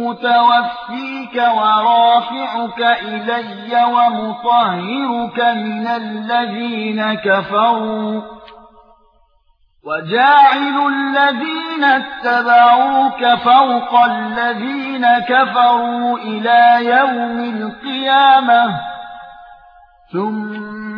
مُتَوَفِّيكَ وَرَافِعُكَ إِلَيَّ وَمُطَهِّرُكَ مِنَ الَّذِينَ كَفَرُوا. وَجَاعِلُ الَّذِينَ اتَّبَعُوكَ فَوْقَ الَّذِينَ كَفَرُوا إِلَى يَوْمِ الْقِيَامَةِ. ثُمَّ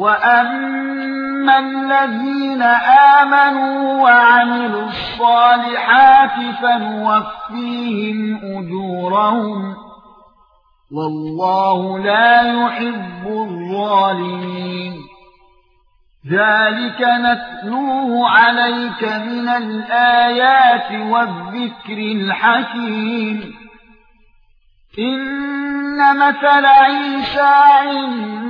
وَأَمَّا الَّذِينَ آمَنُوا وَعَمِلُوا الصَّالِحَاتِ فَنُوَفِّيهِمْ أُجُورَهُمْ وَاللَّهُ لَا يُحِبُّ الظَّالِمِينَ ذَلِكَ نَتْلُوهُ عَلَيْكَ مِنَ الْآيَاتِ وَالذِّكْرِ الْحَكِيمِ إِنَّ مَثَلَ عِيسَى عِندَ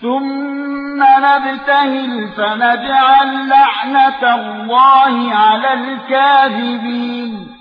ثُمَّ نَبْتَهِلْ فَنَجْعَلْ لَعْنَتَ اللَّهِ عَلَى الْكَاذِبِينَ